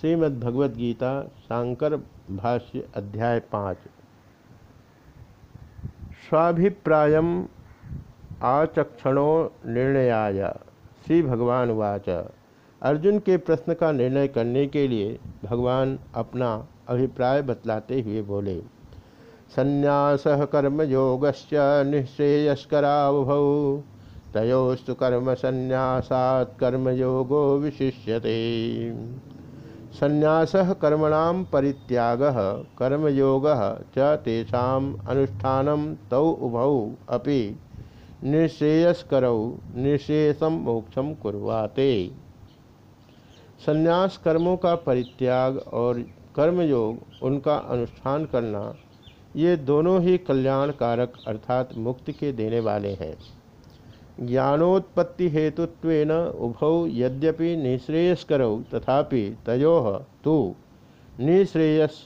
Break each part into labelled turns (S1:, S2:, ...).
S1: श्रीमद्भगवद गीता शांकर भाष्य अध्याय पाँच। स्वाभिप्राय आचक्षणों निर्णयाय श्री भगवान वाच अर्जुन के प्रश्न का निर्णय करने के लिए भगवान अपना अभिप्राय बतलाते हुए बोले, संन्यास कर्मयोगश्च निःश्रेयस्करावभौ। तयोस्तु कर्म संन्यासात् कर्मयोगो विशिष्यते। संन्यास कर्मणाम परित्याग, कर्मयोग च तेषाम अनुष्ठान तौ उभौ अपि निःश्रेयस्करौ निःश्रेयसम मोक्षम कुर्वाते। संन्यास कर्मों का परित्याग और कर्मयोग, उनका अनुष्ठान करना, ये दोनों ही कल्याणकारक अर्थात मुक्ति के देने वाले हैं। ज्ञानोत्पत्ति हेतुत्व उभौ यद्यपि निःश्रेयस्करौ, तथापि तयो तो निःश्रेयस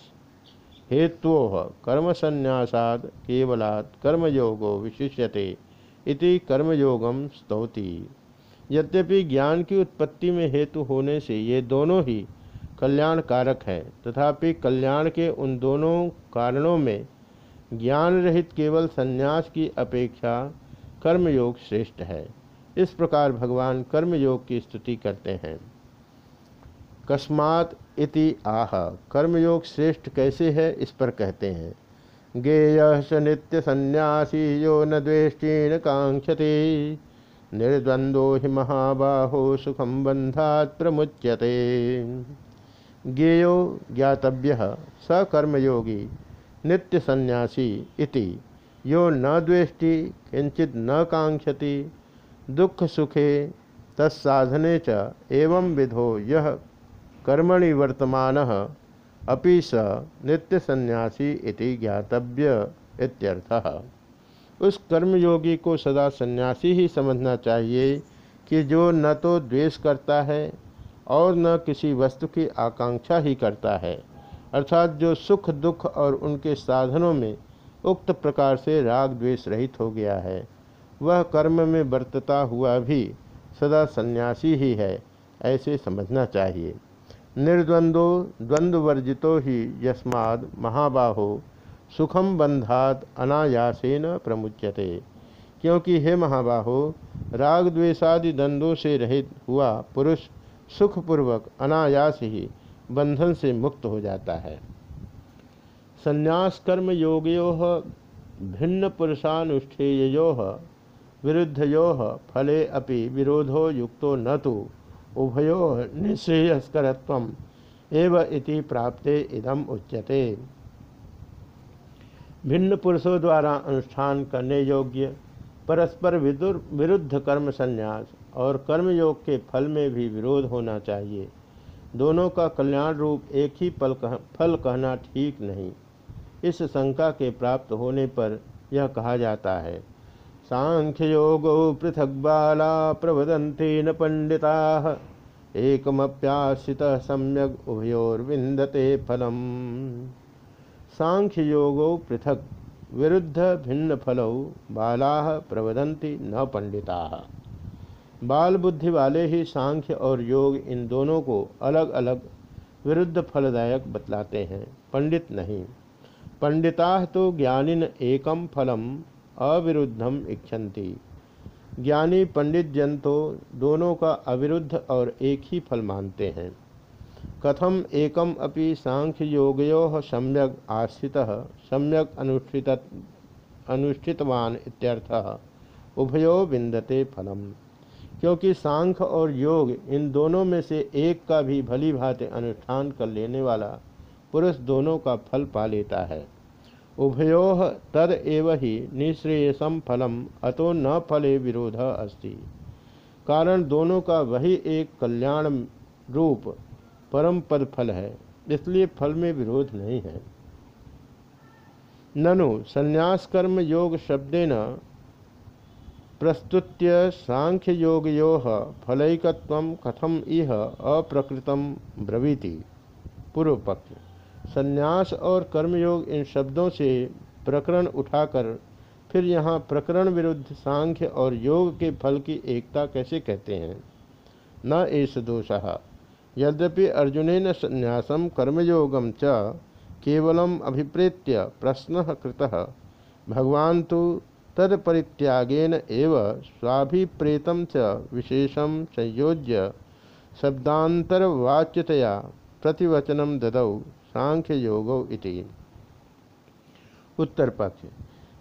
S1: हेत्वो कर्मसन्यासाद केवलात् कर्मयोगो विशिष्यते इति कर्मयोगम स्तौति। यद्यपि ज्ञान की उत्पत्ति में हेतु होने से ये दोनों ही कल्याण कारक हैं, तथापि कल्याण के उन दोनों कारणों में ज्ञान रहित केवल संन्यास की अपेक्षा कर्मयोग श्रेष्ठ है। इस प्रकार भगवान कर्मयोग की स्तुति करते हैं। कस्मात इति आह, कर्मयोग श्रेष्ठ कैसे है इस पर कहते हैं। गेय स नित्य संन्यासी यो न द्वेष्टीन कांक्षति निर्द्वंदो हि महाबाहो सुखम बंधात प्रमुच्यते। ज्ञेयो ज्ञातव्य, स कर्मयोगी नित्य संन्यासी इति। यो न द्वेष्टि किंचित न कांक्षति दुख सुखे तत्साधने च एवं विधो यह कर्मणि वर्तमान, अपि स नित्य संन्यासी इति ज्ञातव्य इत्यर्थः। उस कर्मयोगी को सदा सन्यासी ही समझना चाहिए कि जो न तो द्वेष करता है और न किसी वस्तु की आकांक्षा ही करता है, अर्थात जो सुख, दुख और उनके साधनों में उक्त प्रकार से राग द्वेष रहित हो गया है। वह कर्म में बरतता हुआ भी सदा सन्यासी ही है, ऐसे समझना चाहिए। निर्द्वंदो द्वंद्वर्जितो ही यस्माद महाबाहो सुखम बंधात अनायासेन प्रमुच्यते। क्योंकि हे महाबाहो, राग द्वेषादि दंडों से रहित हुआ पुरुष सुखपूर्वक अनायास ही बंधन से मुक्त हो जाता है। संन्यास कर्म योगयो भिन्न पुरुषानुष्ठेयो विरुद्धयो फले अपि विरोधो युक्तो न तो उभयो निश्रेयस्करत्व एव प्राप्ते इदम उच्यते। भिन्न पुरुषों द्वारा अनुष्ठान करने योग्य परस्पर विरुद्ध कर्म संन्यास और कर्मयोग के फल में भी विरोध होना चाहिए। दोनों का कल्याण रूप एक ही फल कहना ठीक नहीं। इस शंका के प्राप्त होने पर यह कहा जाता है सांख्य योग पृथक बाला प्रवदंते न पंडिता एकमप्यासित सम्यक उभयोर्विंदते फलम। सांख्य योगो पृथक विरुद्ध भिन्न फलौ बाला प्रवदंती न पंडिता। बाल बुद्धि वाले ही सांख्य और योग इन दोनों को अलग अलग विरुद्ध फलदायक बतलाते हैं, पंडित नहीं। पंडिता तो ज्ञानिन एकम फलम अविरुद्धम इच्छन्ति। ज्ञानी पंडित जन तो दोनों का अविरुद्ध और एक ही फल मानते हैं। कथम एकम अपि सांख्य योगयो सम्यक आश्रित, सम्यक अनुष्ठित, अनुष्ठितवान इत्यर्थः। उभयो विंदते फलम। क्योंकि सांख्य और योग इन दोनों में से एक का भी भली भांति अनुष्ठान कर लेने वाला पुरुष दोनों का फल पा लेता है। उभयो तद एव ही निश्रेयसम फलम, अतो न फले विरोध अस्ति। कारण दोनों का वही एक कल्याण रूप परम पद फल है, इसलिए फल में विरोध नहीं है। ननु संन्यास कर्म योग शब्देन प्रस्तुत्य सांख्य योगयो फलैकत्व कथम इह अप्रकृतम ब्रवीति। पूर्व पक्ष संन्यास और कर्मयोग इन शब्दों से प्रकरण उठाकर, फिर यहाँ प्रकरण विरुद्ध सांख्य और योग के फल की एकता कैसे कहते हैं? न एस दोषः। यद्यपि अर्जुन संन्यासम कर्मयोगम च केवलम अभिप्रेत्य प्रश्न कृतः, भगवान तो तदपरित्यागेन एव स्वाभिप्रेत च विशेषम संयोज्य शब्दांतरवाच्यतया प्रतिवचनम ददौ। सांख्य योगो इति। उत्तर पक्ष।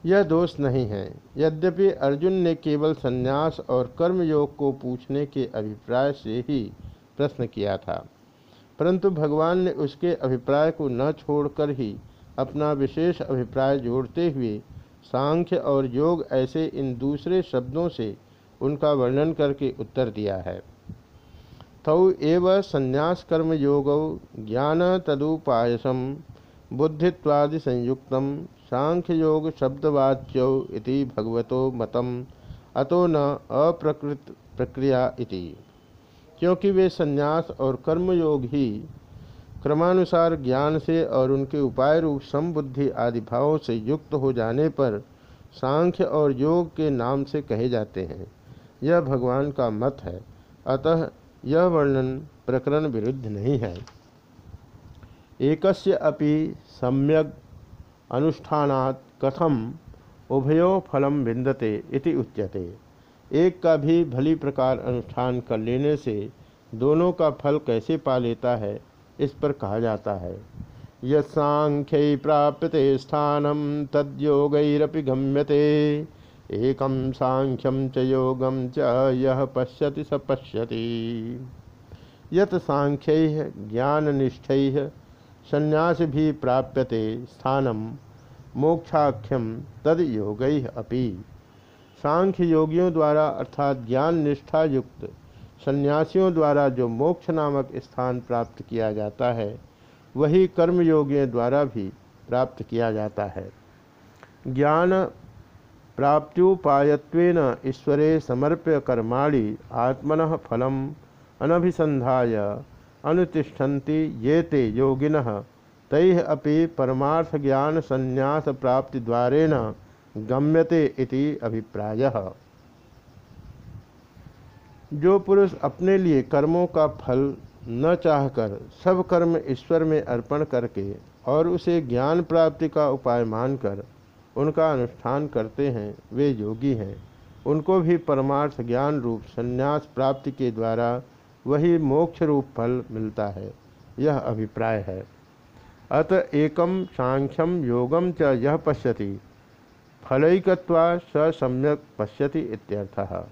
S1: यह दोष नहीं है। यद्यपि अर्जुन ने केवल संन्यास और कर्मयोग को पूछने के अभिप्राय से ही प्रश्न किया था, परंतु भगवान ने उसके अभिप्राय को न छोड़कर ही अपना विशेष अभिप्राय जोड़ते हुए सांख्य और योग ऐसे इन दूसरे शब्दों से उनका वर्णन करके उत्तर दिया है। तौ एव संन्यास कर्म योग ज्ञान तदुपायसम बुद्धित्वादि संयुक्त सांख्य योग शब्दवाच्यौ इति भगवतो मतम अतो न अप्रकृत प्रक्रिया इति। क्योंकि वे संन्यास और कर्मयोग ही क्रमानुसार ज्ञान से और उनके उपाय रूप समबुद्धि आदि भावों से युक्त हो जाने पर सांख्य और योग के नाम से कहे जाते हैं। यह भगवान का मत है। अतः यह वर्णन प्रकरण विरुद्ध नहीं है। एकस्य अपि सम्यक अनुष्ठानात् कथम उभयो फलम विंदते इति उच्यते। एक का भी भली प्रकार अनुष्ठान कर लेने से दोनों का फल कैसे पा लेता है, इस पर कहा जाता है। यख्य प्राप्यते स्थानम तद्योगरपि गम्यते। एकम सांख्यम च योगम च यह पश्यति स पश्यति। यत सांख्य ज्ञान ज्ञाननिष्ठ संन्यास भी प्राप्यते स्थानम मोक्षाख्यम तद योग अपि। सांख्य योगियों द्वारा अर्थात ज्ञान निष्ठा युक्त सन्यासियों द्वारा जो मोक्ष नामक स्थान प्राप्त किया जाता है, वही कर्मयोगियों द्वारा भी प्राप्त किया जाता है। ज्ञान प्राप्त्युपायत्वेन ईश्वरे समर्प्य कर्माणि आत्मन फलम अनभिसंधाय अनुतिष्ठन्ति ये ते योगिन। तैः अपि परमार्थ ज्ञान संन्यास प्राप्ति द्वारेण गम्यते इति अभिप्रायः। जो पुरुष अपने लिए कर्मों का फल न चाहकर सब कर्म ईश्वर में अर्पण करके और उसे ज्ञान प्राप्ति का उपाय मानकर उनका अनुष्ठान करते हैं, वे योगी हैं। उनको भी परमार्थ ज्ञान रूप संन्यास प्राप्ति के द्वारा वही मोक्ष रूप फल मिलता है। यह अभिप्राय है। अत एकम सांख्यम योगम च यह पश्यति। फलैकत्वा स सम्यक पश्यति इत्यर्थः।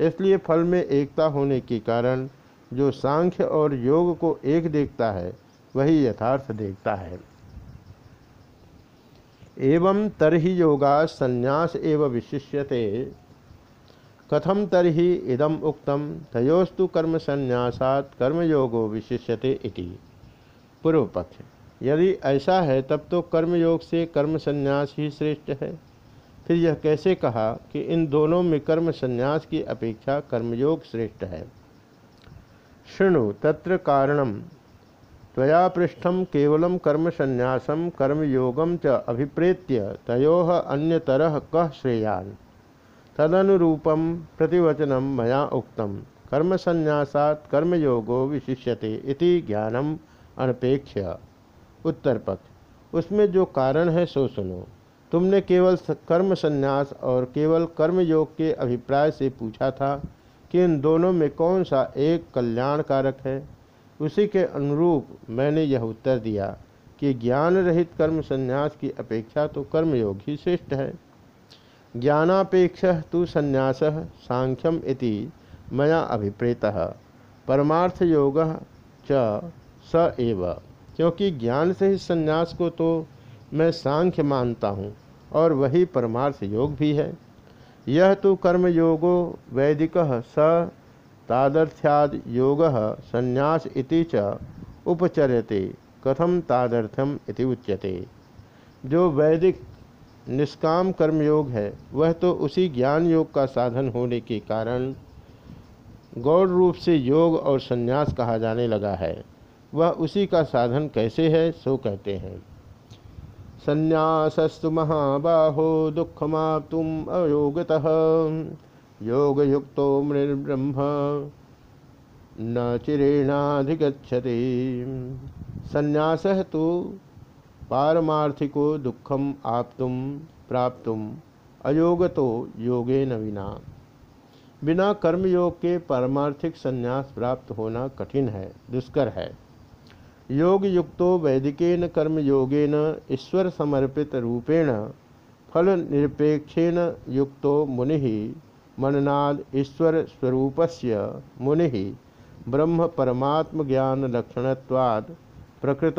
S1: इसलिए फल में एकता होने के कारण जो सांख्य और योग को एक देखता है, वही यथार्थ देखता है। एवं तरहि योगा संन्यास एव विशिष्यते। कथम तरहि इदम उक्तम तयोस्तु कर्म संन्यासात कर्मयोगो विशिष्यते इति। पूर्व पक्ष यदि ऐसा है, तब तो कर्मयोग से कर्म संन्यास ही श्रेष्ठ है। फिर यह कैसे कहा कि इन दोनों में कर्म संन्यास की अपेक्षा कर्मयोग श्रेष्ठ है? शृणु, तत्र कारणम। त्वया पृष्ठम केवलम कर्म संन्यासम कर्मयोगम च तयो अन्यतरह कह श्रेयान? तदनुरूपम प्रतिवचनम मया उक्तम कर्म संन्यासात कर्मयोगो विशिष्यते इति ज्ञानम अनपेक्ष उत्तर उसमें जो कारण है सो सुनो। तुमने केवल कर्म संन्यास और केवल कर्म योग के अभिप्राय से पूछा था कि इन दोनों में कौन सा एक कल्याणकारक है? उसी के अनुरूप मैंने यह उत्तर दिया कि ज्ञान रहित कर्म संन्यास की अपेक्षा तो कर्मयोग ही श्रेष्ठ है। ज्ञानापेक्ष तो संन्यास सांख्यम इति मया अभिप्रेत। परमार्थ योग च स एव। क्योंकि ज्ञान से ही संन्यास को तो मैं सांख्य मानता हूँ और वही परमार्थ योग भी है। यह तो कर्मयोगो वैदिक स तादर्थ्याद योग संन्यास च उपचर्यते कथम तादर्थम इति उच्यते। जो वैदिक निष्काम कर्मयोग है, वह तो उसी ज्ञान योग का साधन होने के कारण गौर रूप से योग और संन्यास कहा जाने लगा है। वह उसी का साधन कैसे है, सो कहते हैं। संन्यासस्तु महाबाहो दुखमाप्तुम अयोगतः योगयुक्तो मृब्रह्म न चिरेणाधिगछति संन्यास तो पारमार्थिको दुखम आप्तुम प्राप्तुम अयोगतो योगे न विना। बिना कर्मयोग के पारमार्थिक संन्यास प्राप्त होना कठिन है, दुष्कर है। योग युक्तो वैदिकेन कर्मयोगेन ईश्वर समर्पित रूपेण फल निरपेक्षेन युक्तो मुनि मननाद ईश्वर स्वरूपस्य मुनि ब्रह्म परमात्म ज्ञान लक्षणत्वाद प्रकृत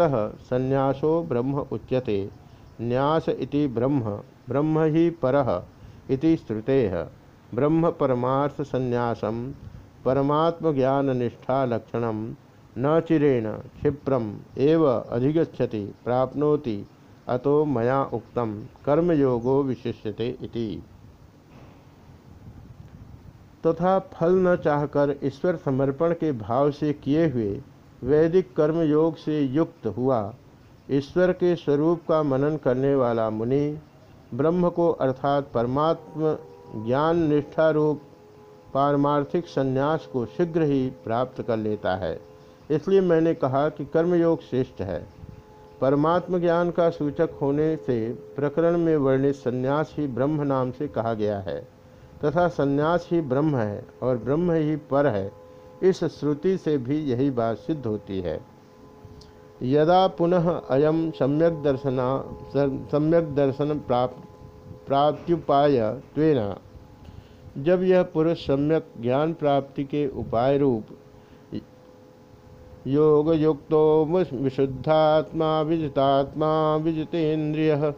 S1: संन्यासो ब्रह्म उच्यते। न्यास इति ब्रह्म ब्रह्म ही परः इति श्रुते। ब्रह्म परमार्थ संन्यासम परमात्म ज्ञान निष्ठा लक्षण न चिरेण क्षिप्रम एव अधिगछति प्राप्नोति अतो मया उक्तम कर्मयोगो विशिष्यते इति। तथा फल न चाहकर ईश्वर समर्पण के भाव से किए हुए वैदिक कर्म योग से युक्त हुआ। ईश्वर के स्वरूप का मनन करने वाला मुनि ब्रह्म को अर्थात परमात्म ज्ञान निष्ठा रूप पारमार्थिक संन्यास को शीघ्र ही प्राप्त कर लेता है। इसलिए मैंने कहा कि कर्मयोग श्रेष्ठ है। परमात्म ज्ञान का सूचक होने से प्रकरण में वर्णित संन्यास ही ब्रह्म नाम से कहा गया है। तथा संन्यास ही ब्रह्म है और ब्रह्म ही पर है। इस श्रुति से भी यही बात सिद्ध होती है। यदा पुनः अयम सम्यक दर्शना, सम्यक दर्शन प्राप्त, प्राप्त्युपाय त्वेन। जब यह पुरुष सम्यक ज्ञान प्राप्ति के उपाय रूप योग युक्तो विशुद्धात्मा, विजितात्मा, विजितेन्द्रिय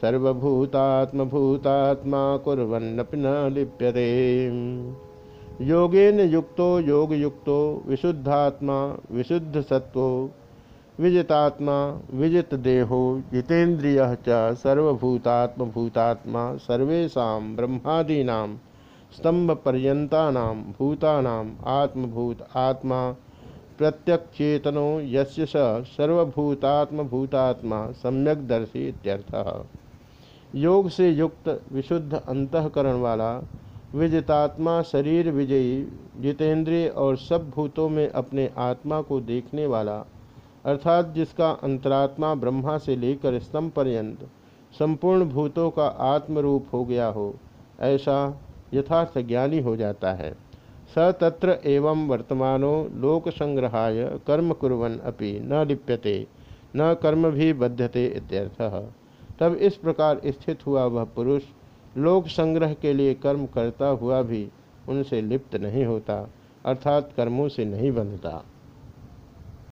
S1: सर्वभूतात्मभूतात्मा कुरन्नपि न लिप्यते। योगेन युक्तो योग युक्तो विशुद्धात्मा विशुद्ध सत्व विजितात्मा विजित देहो जितेन्द्रिय च सर्वभूतात्म भूतात्मा सर्वेशा ब्रह्मादीना स्तंभपर्यता भूतानाम आत्मभूत, आत्मा प्रत्यक्षेतनो यस्य स सर्वभूतात्म भूतात्मा सम्यकदर्शी इत्यर्थः। योग से युक्त विशुद्ध अंतकरण वाला, विजितात्मा शरीर विजयी, जितेंद्रिय और सब भूतों में अपने आत्मा को देखने वाला, अर्थात जिसका अंतरात्मा ब्रह्मा से लेकर स्तंभ पर्यंत संपूर्ण भूतों का आत्मरूप हो गया हो, ऐसा यथार्थ ज्ञानी हो जाता है। स तत्र एवं वर्तमानो लोक संग्रहाय कर्म कुरन अपि न लिप्यते, न कर्म भी बध्यते इत्यर्थः। तब इस प्रकार स्थित हुआ वह पुरुष। लोक संग्रह के लिए कर्म करता हुआ भी उनसे लिप्त नहीं होता, अर्थात कर्मों से नहीं बंधता।